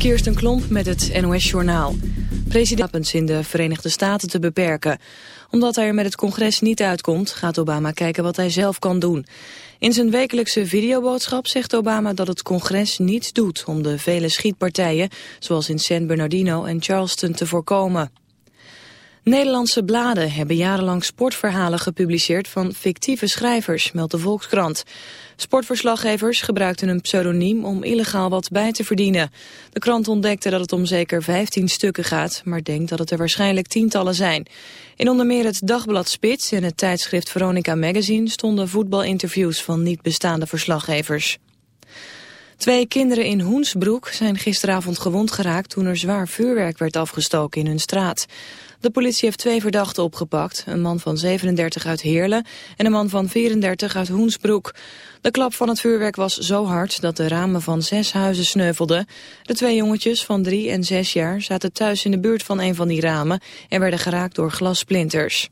Kirsten Klomp met het NOS-journaal. President in de Verenigde Staten te beperken. Omdat hij er met het congres niet uitkomt, gaat Obama kijken wat hij zelf kan doen. In zijn wekelijkse videoboodschap zegt Obama dat het congres niets doet... om de vele schietpartijen, zoals in San Bernardino en Charleston, te voorkomen. Nederlandse bladen hebben jarenlang sportverhalen gepubliceerd van fictieve schrijvers, meldt de Volkskrant. Sportverslaggevers gebruikten een pseudoniem om illegaal wat bij te verdienen. De krant ontdekte dat het om zeker 15 stukken gaat, maar denkt dat het er waarschijnlijk tientallen zijn. In onder meer het dagblad Spits en het tijdschrift Veronica Magazine stonden voetbalinterviews van niet bestaande verslaggevers. Twee kinderen in Hoensbroek zijn gisteravond gewond geraakt toen er zwaar vuurwerk werd afgestoken in hun straat. De politie heeft twee verdachten opgepakt, een man van 37 uit Heerlen en een man van 34 uit Hoensbroek. De klap van het vuurwerk was zo hard dat de ramen van zes huizen sneuvelden. De twee jongetjes van drie en zes jaar zaten thuis in de buurt van een van die ramen en werden geraakt door glassplinters.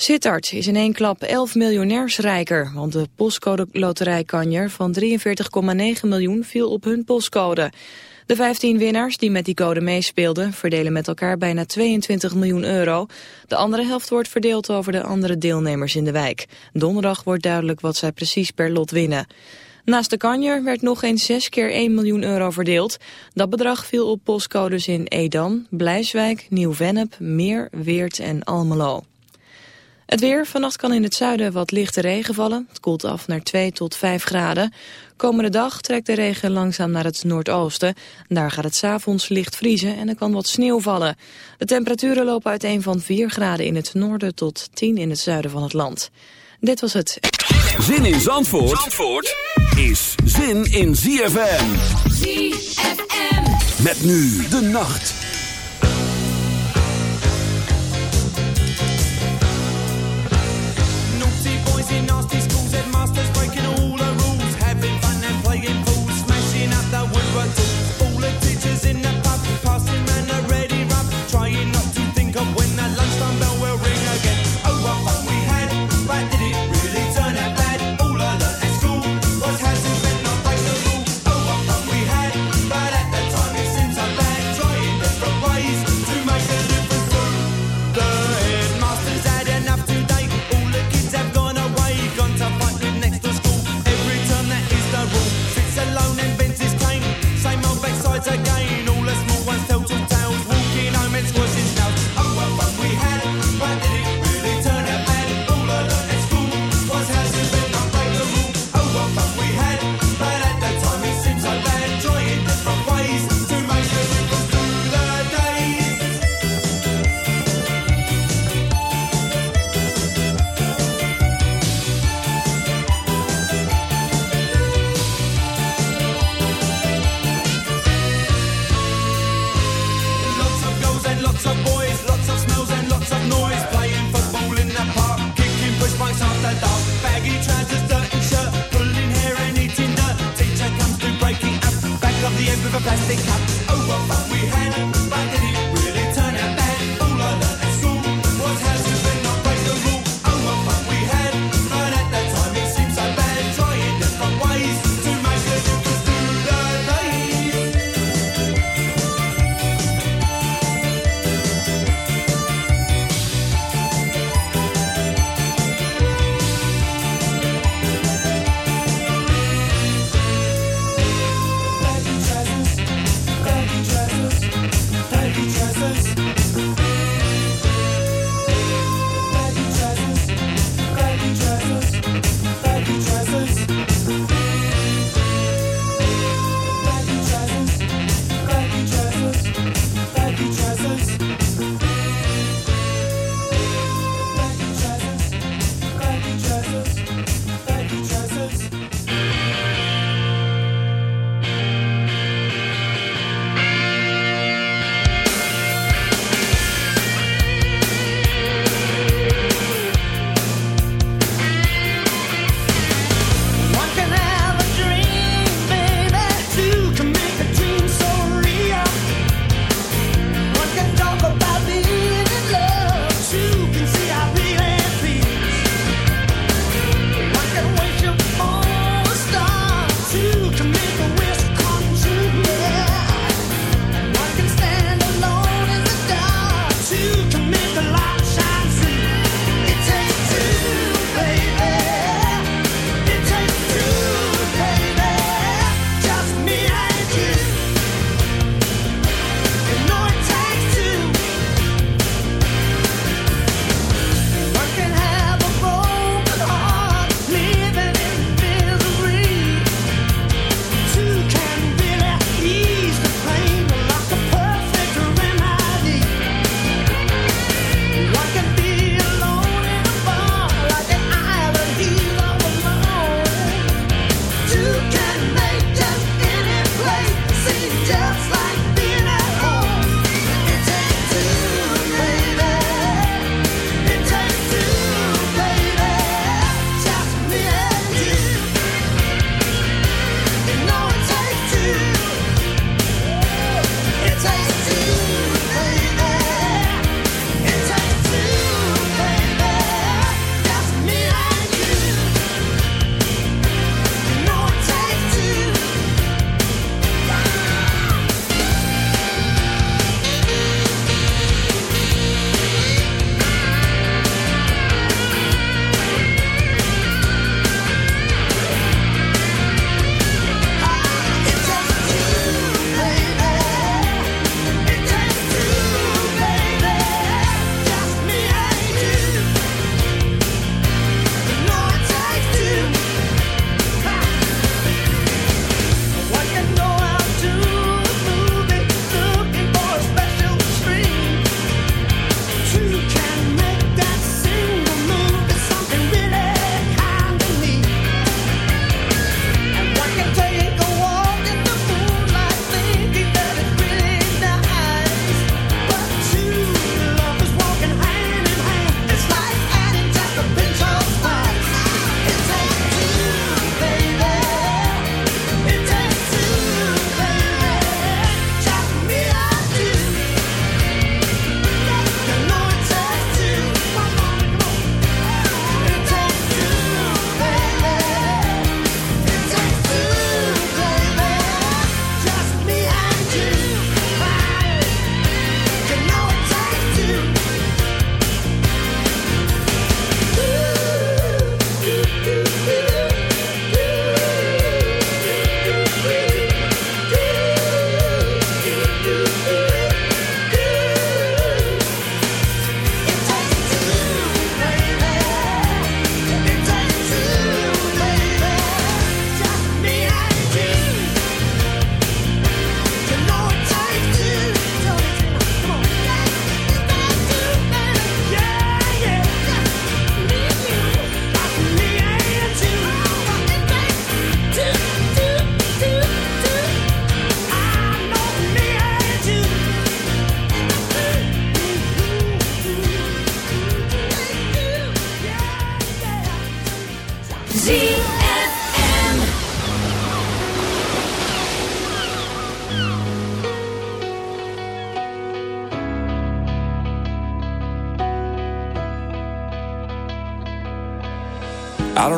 Sittard is in één klap 11 miljonairs rijker, want de postcode loterijkanjer van 43,9 miljoen viel op hun postcode. De 15 winnaars die met die code meespeelden verdelen met elkaar bijna 22 miljoen euro. De andere helft wordt verdeeld over de andere deelnemers in de wijk. Donderdag wordt duidelijk wat zij precies per lot winnen. Naast de kanjer werd nog eens 6 keer 1 miljoen euro verdeeld. Dat bedrag viel op postcodes in Edam, Blijswijk, Nieuw-Vennep, Meer, Weert en Almelo. Het weer. Vannacht kan in het zuiden wat lichte regen vallen. Het koelt af naar 2 tot 5 graden. Komende dag trekt de regen langzaam naar het noordoosten. Daar gaat het s'avonds licht vriezen en er kan wat sneeuw vallen. De temperaturen lopen uiteen van 4 graden in het noorden tot 10 in het zuiden van het land. Dit was het. Zin in Zandvoort, Zandvoort is zin in ZFM. ZFM. Met nu de nacht. dei nostri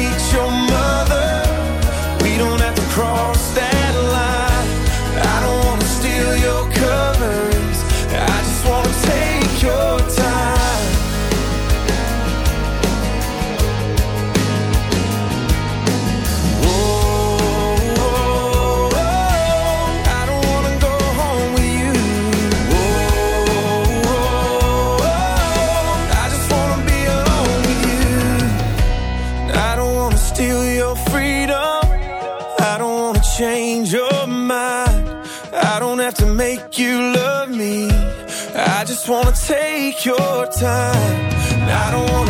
meet your mother. You love me. I just wanna take your time. I don't wanna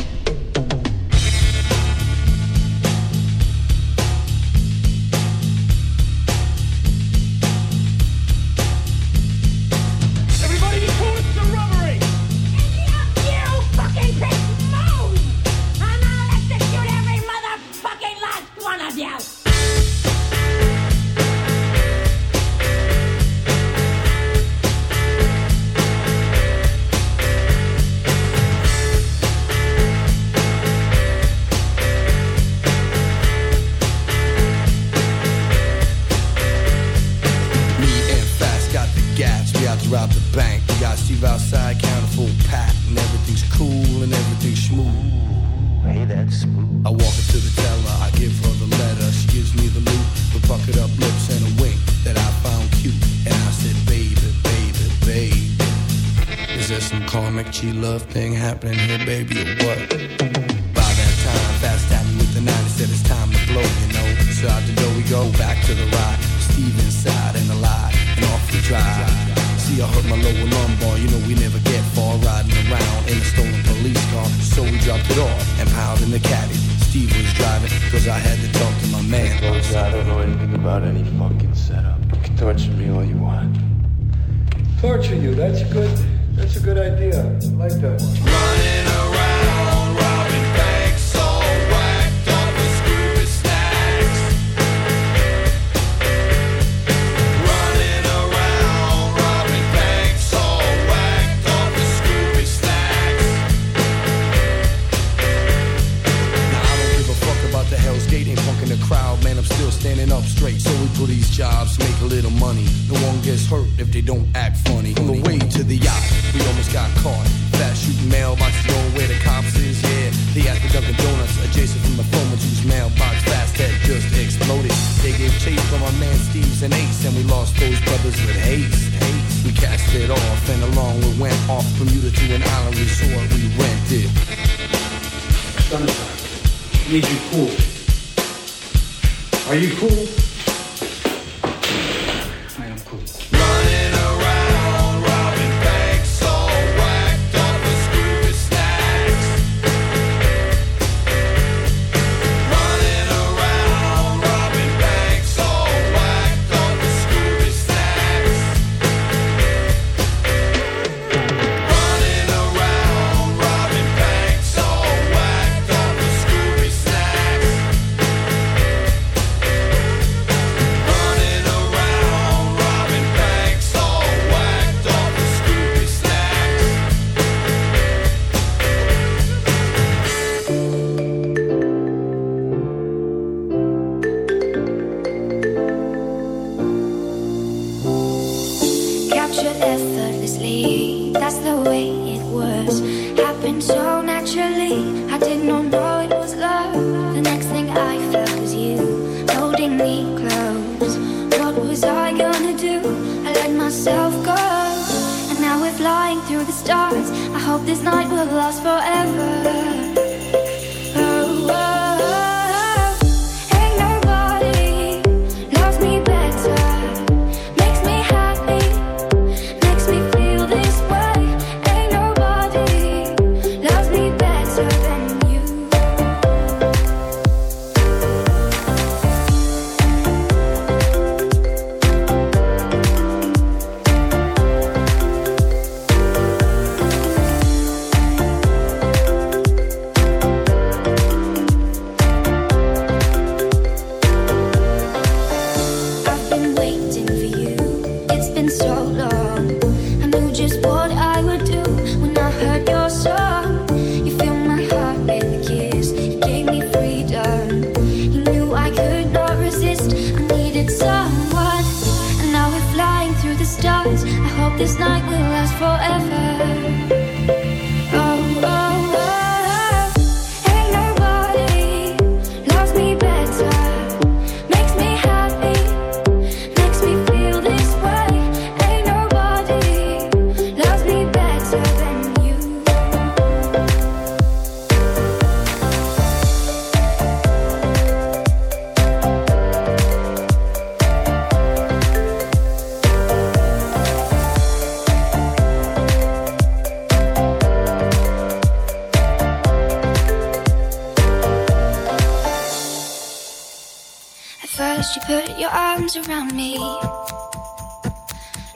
Makes me feel this way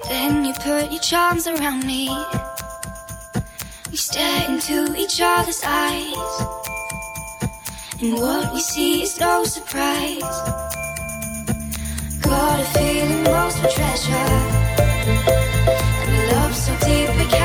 Then you put your charms around me. We stare into each other's eyes. And what we see is no surprise. Got a feeling lost for treasure. And a love so deep we cannot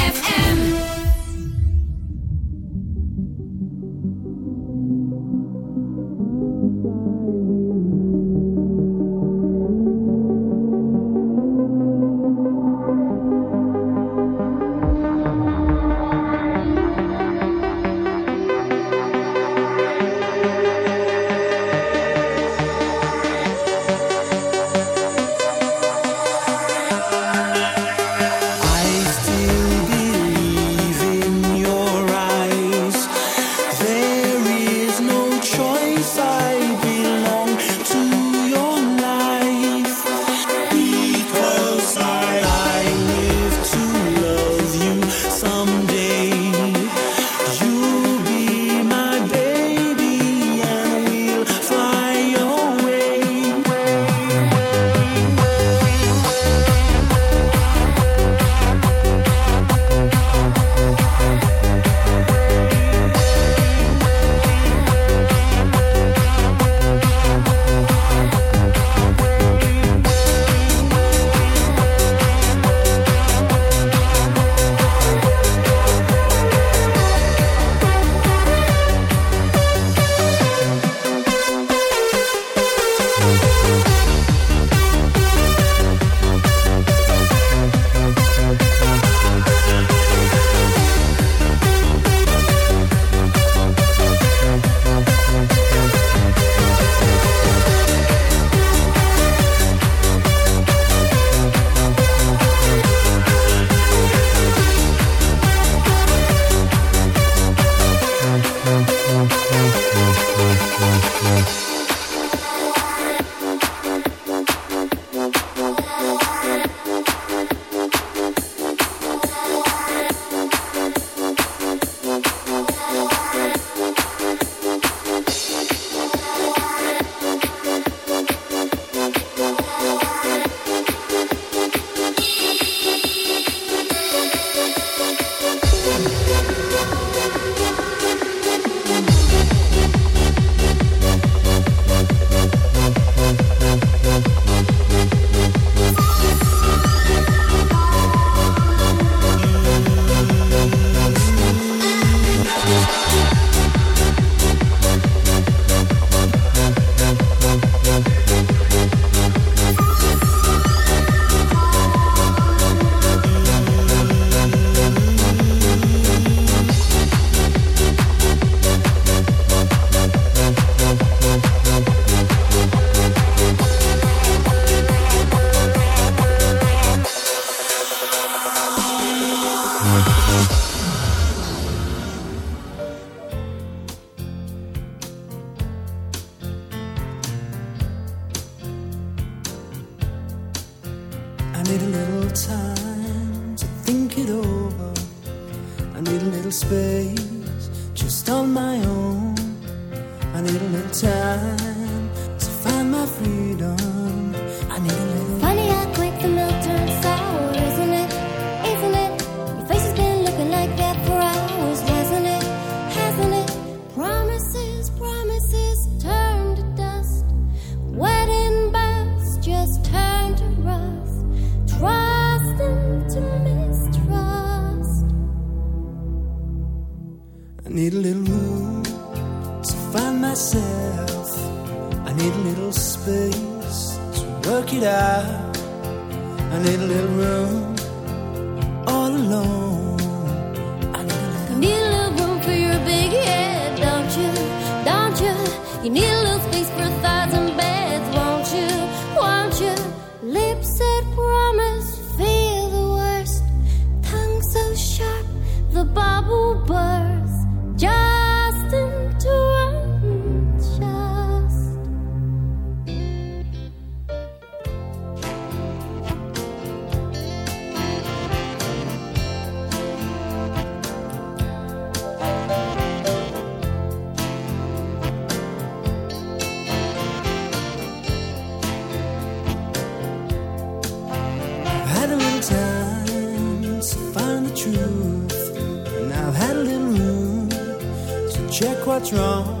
quite wrong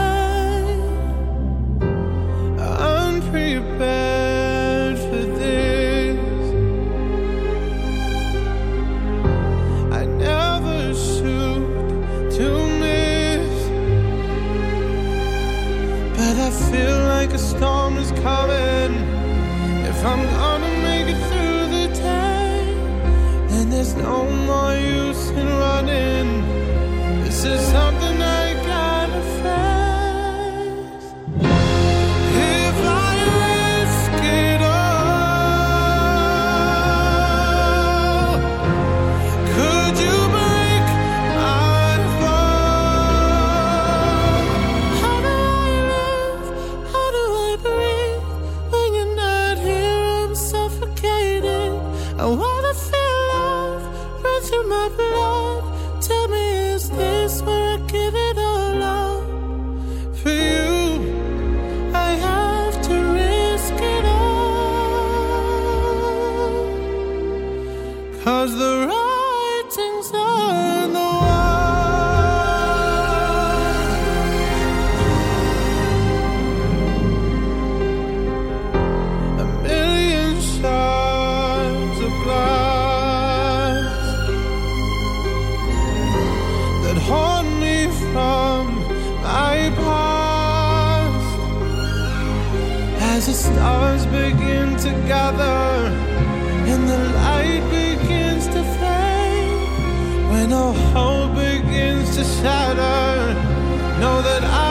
my When all hope begins to shatter, know that I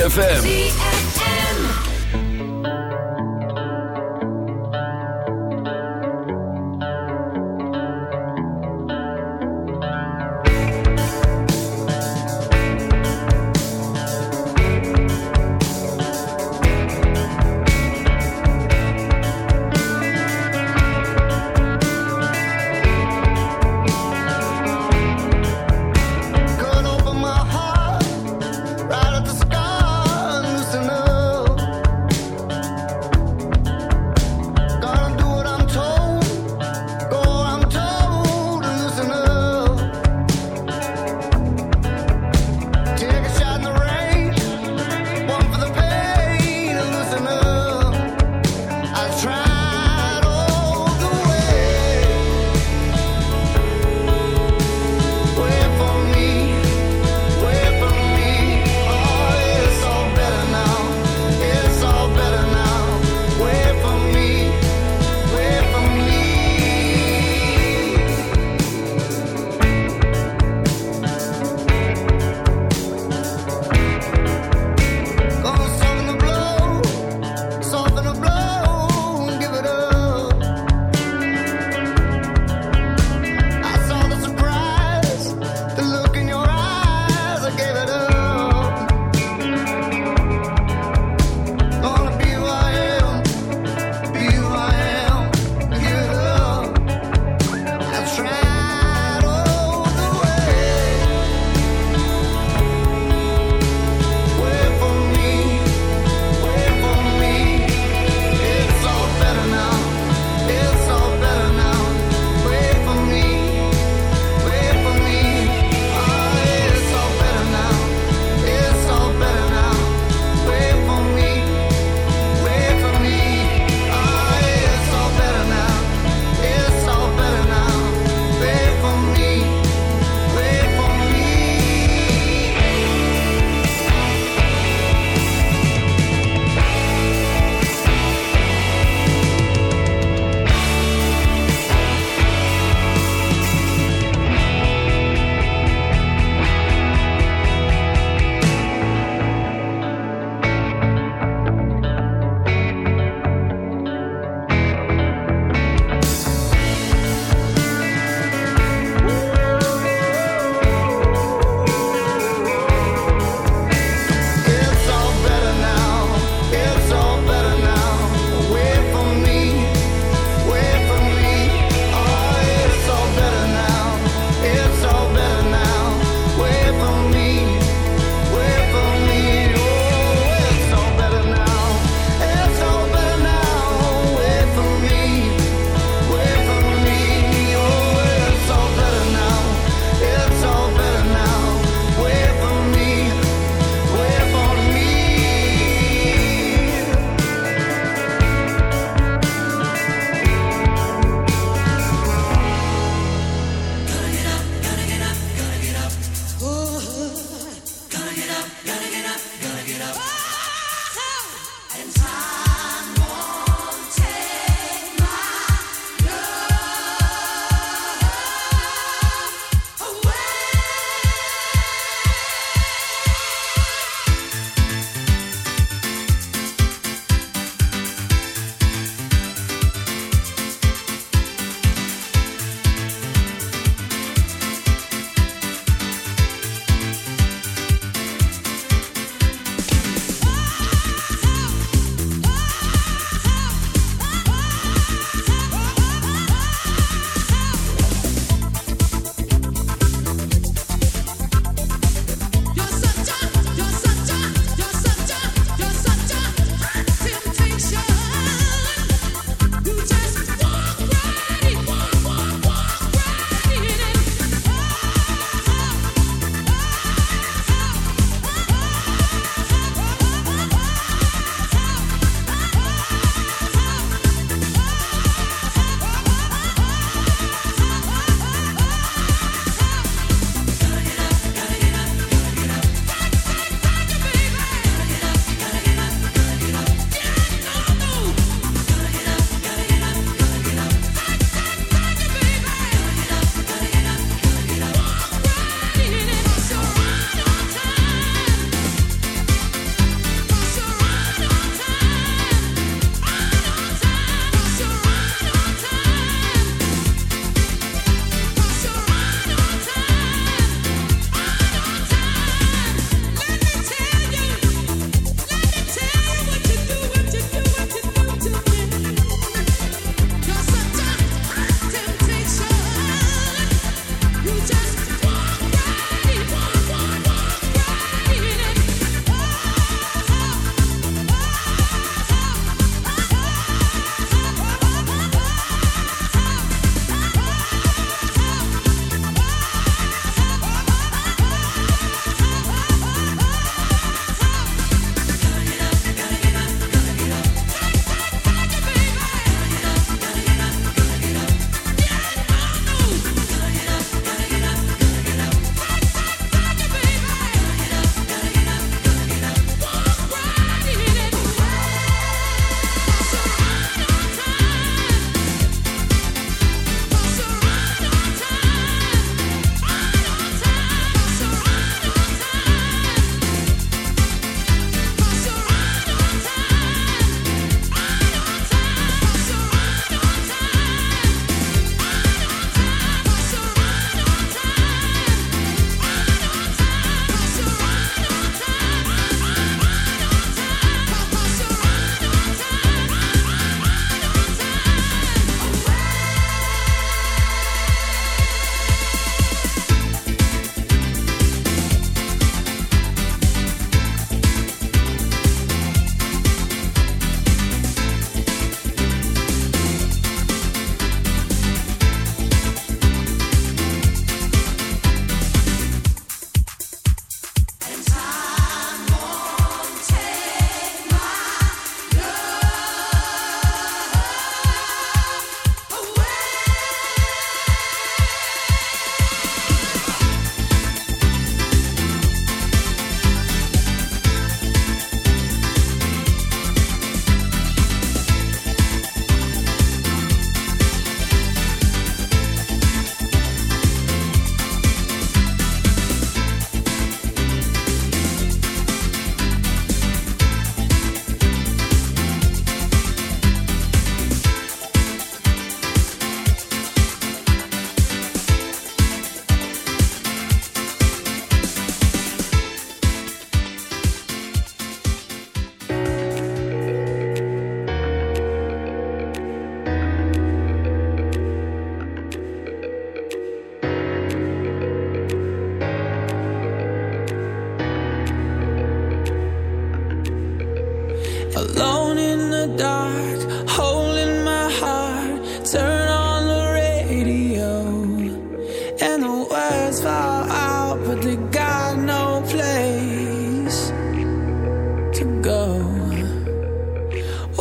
ZFM.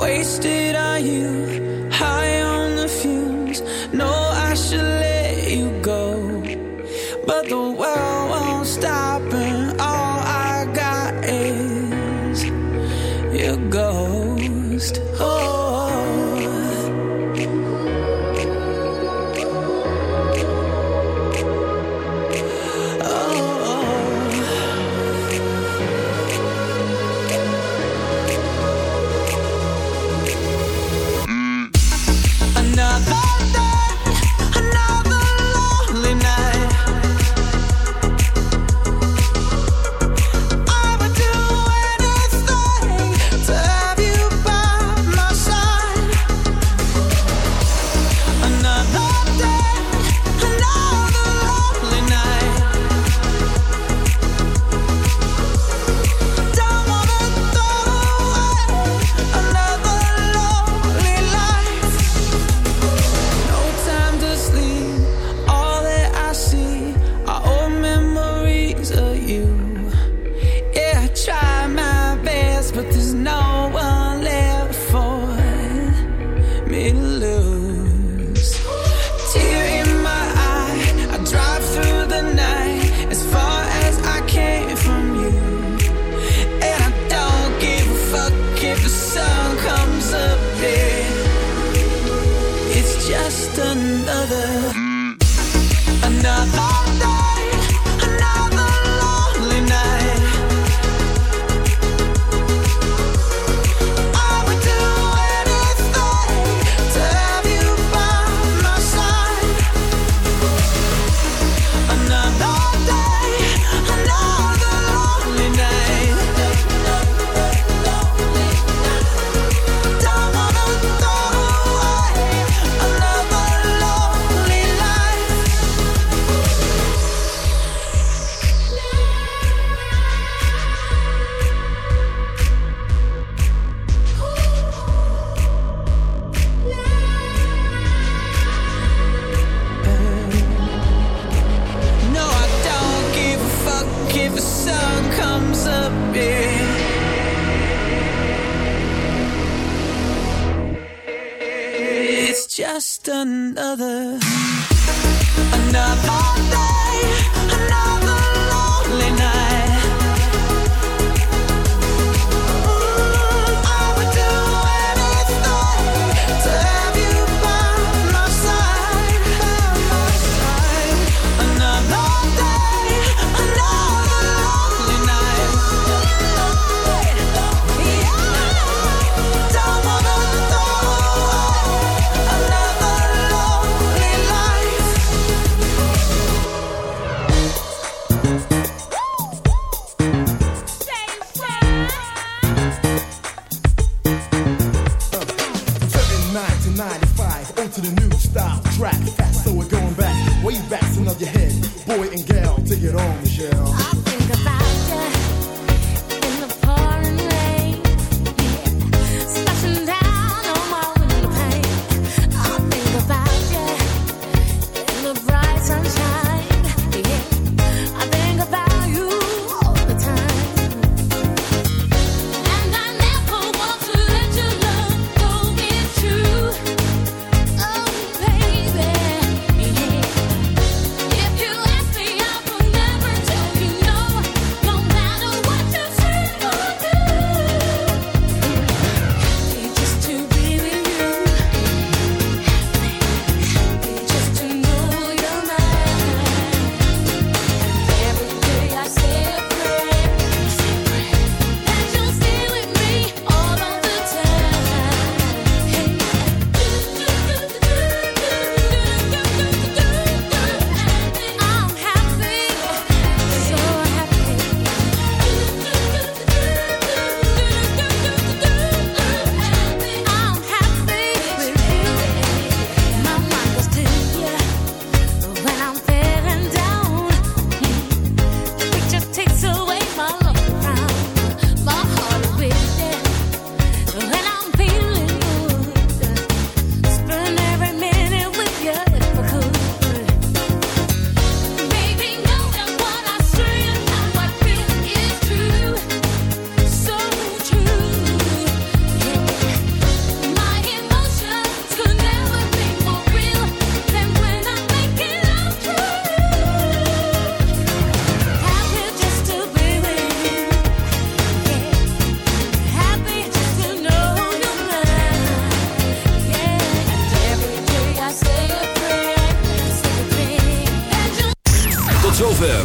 wasted on you?